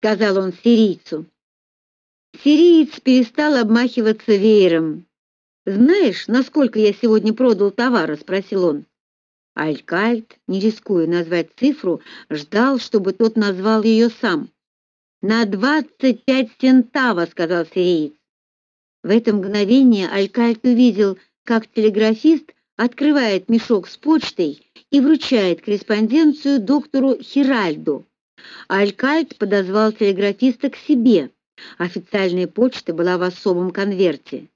сказал он сирийцу. Сириец перестал обмахиваться веером. «Знаешь, насколько я сегодня продал товара?» — спросил он. Алькальт, не рискуя назвать цифру, ждал, чтобы тот назвал ее сам. «На двадцать пять центава», — сказал сириец. В это мгновение Алькальт увидел, как телеграфист открывает мешок с почтой и вручает корреспонденцию доктору Хиральду. Алькальт подозвал телеграфиста к себе. Официальная почта была в особом конверте.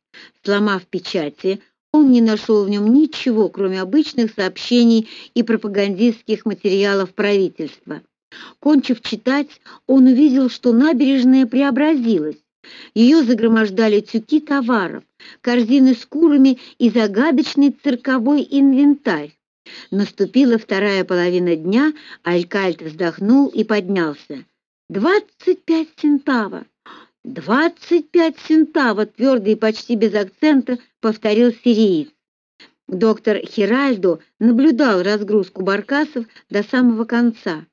Сломав печати, он не нашел в нем ничего, кроме обычных сообщений и пропагандистских материалов правительства. Кончив читать, он увидел, что набережная преобразилась. Ее загромождали тюки товаров, корзины с курами и загадочный цирковой инвентарь. Наступила вторая половина дня, Алькальт вздохнул и поднялся. «Двадцать пять центава! «Двадцать пять центавов!» — твердо и почти без акцента повторил сириец. Доктор Хиральдо наблюдал разгрузку баркасов до самого конца.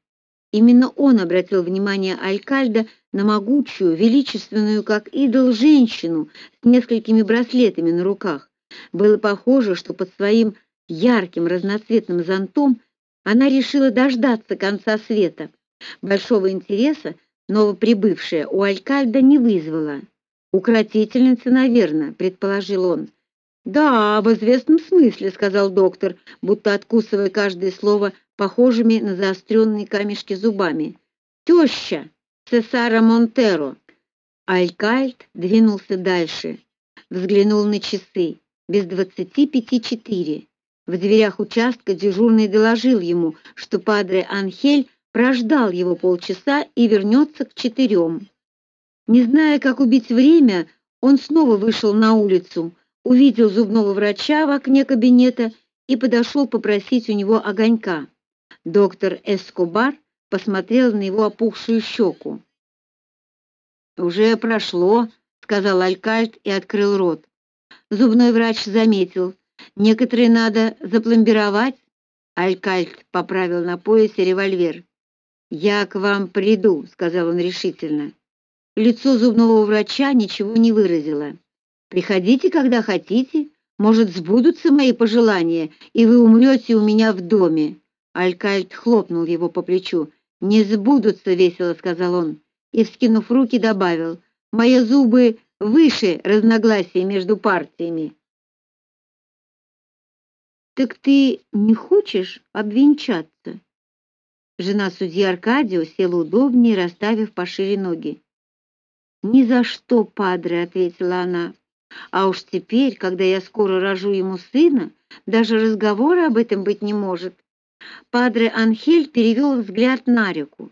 Именно он обратил внимание Алькальда на могучую, величественную, как идол, женщину с несколькими браслетами на руках. Было похоже, что под своим ярким разноцветным зонтом она решила дождаться конца света. Большого интереса новоприбывшая у Алькальда не вызвала. «Укротительница, наверное», — предположил он. «Да, в известном смысле», — сказал доктор, будто откусывая каждое слово похожими на заостренные камешки зубами. «Теща Цесара Монтеро». Алькальд двинулся дальше, взглянул на часы. Без двадцати пяти четыре. В дверях участка дежурный доложил ему, что падре Анхель прождал его полчаса и вернется к четырем. Не зная, как убить время, он снова вышел на улицу, увидел зубного врача в окне кабинета и подошел попросить у него огонька. Доктор Эскобар посмотрел на его опухшую щеку. «Уже прошло», — сказал Алькальт и открыл рот. Зубной врач заметил. «Некоторые надо запломбировать». Алькальт поправил на поясе револьвер. «Я к вам приду», — сказал он решительно. Лицо зубного врача ничего не выразило. «Приходите, когда хотите. Может, сбудутся мои пожелания, и вы умрете у меня в доме». Алькальт хлопнул его по плечу. «Не сбудутся», — весело сказал он, и, вскинув руки, добавил, «Мои зубы выше разногласий между партиями». «Так ты не хочешь обвенчаться?» Жена судьи Аркадио села удобнее, расставив пошире ноги. «Ни за что, падре», — ответила она. «А уж теперь, когда я скоро рожу ему сына, даже разговора об этом быть не может». Падре Анхель перевел взгляд на реку.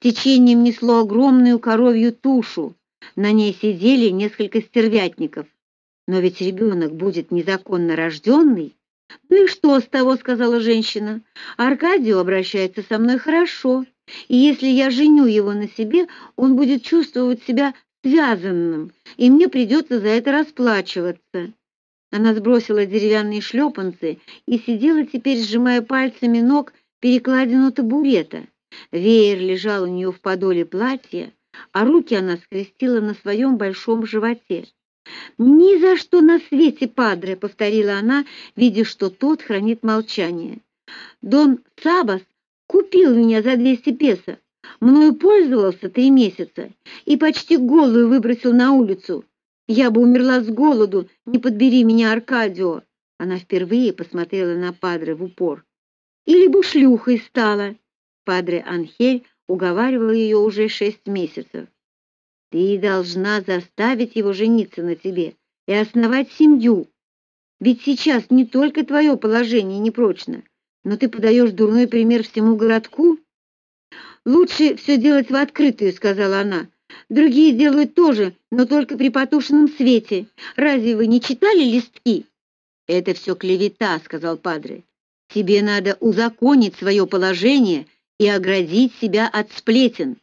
Течением несло огромную коровью тушу. На ней сидели несколько стервятников. Но ведь ребенок будет незаконно рожденный, «Ну и что с того?» — сказала женщина. «Аркадио обращается со мной хорошо, и если я женю его на себе, он будет чувствовать себя связанным, и мне придется за это расплачиваться». Она сбросила деревянные шлепанцы и сидела теперь, сжимая пальцами ног перекладину табурета. Веер лежал у нее в подоле платья, а руки она скрестила на своем большом животе. «Ни за что на свете, падре!» — повторила она, видя, что тот хранит молчание. «Дон Сабас купил меня за двести песо, мною пользовался три месяца и почти голую выбросил на улицу. Я бы умерла с голоду, не подбери меня, Аркадио!» Она впервые посмотрела на падре в упор. «Или бы шлюхой стала!» Падре Анхель уговаривал ее уже шесть месяцев. Ты должна заставить его жениться на тебе и основать семью. Ведь сейчас не только твое положение непрочно, но ты подаешь дурной пример всему городку. Лучше все делать в открытую, сказала она. Другие делают тоже, но только при потушенном свете. Разве вы не читали листки? Это все клевета, сказал падре. Тебе надо узаконить свое положение и оградить себя от сплетен.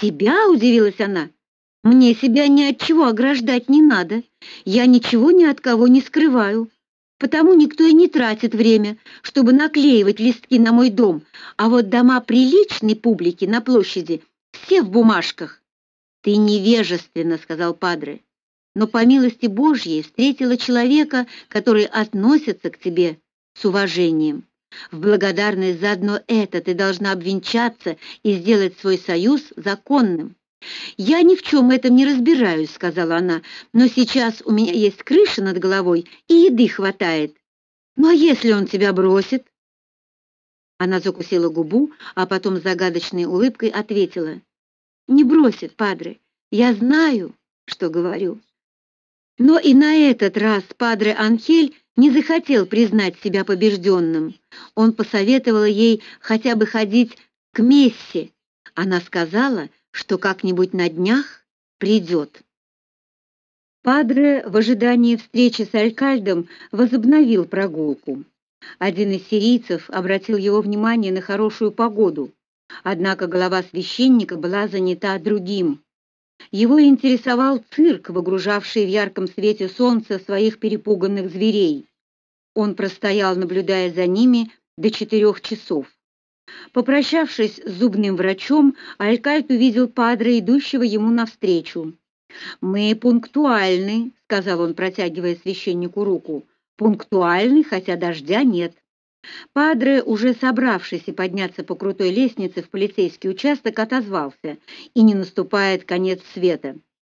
Себя, удивилась она. Мне себя ни от чего ограждать не надо. Я ничего ни от кого не скрываю. Потому никто и не тратит время, чтобы наклеивать листки на мой дом. А вот дома приличной публики на площади все в бумажках. «Ты невежественно», — сказал Падре, «но по милости Божьей встретила человека, который относится к тебе с уважением. В благодарность за одно это ты должна обвенчаться и сделать свой союз законным». «Я ни в чем этом не разбираюсь», — сказала она, «но сейчас у меня есть крыша над головой и еды хватает. Ну а если он тебя бросит?» Она закусила губу, а потом с загадочной улыбкой ответила. «Не бросит, падре. Я знаю, что говорю». Но и на этот раз падре Анхель не захотел признать себя побежденным. Он посоветовал ей хотя бы ходить к Мессе. Она сказала, что как-нибудь на днях придет. Падре в ожидании встречи с Алькальдом возобновил прогулку. Один из сирийцев обратил его внимание на хорошую погоду, однако голова священника была занята другим. Его интересовал цирк, выгружавший в ярком свете солнца своих перепуганных зверей. Он простоял, наблюдая за ними, до четырех часов. Попрощавшись с зубным врачом, Алькальт увидел падре, идущего ему навстречу. «Мы пунктуальны», — сказал он, протягивая священнику руку пунктуальный, хотя дождя нет. Падре, уже собравшийся подняться по крутой лестнице в полицейский участок, отозвался, и не наступает конец света.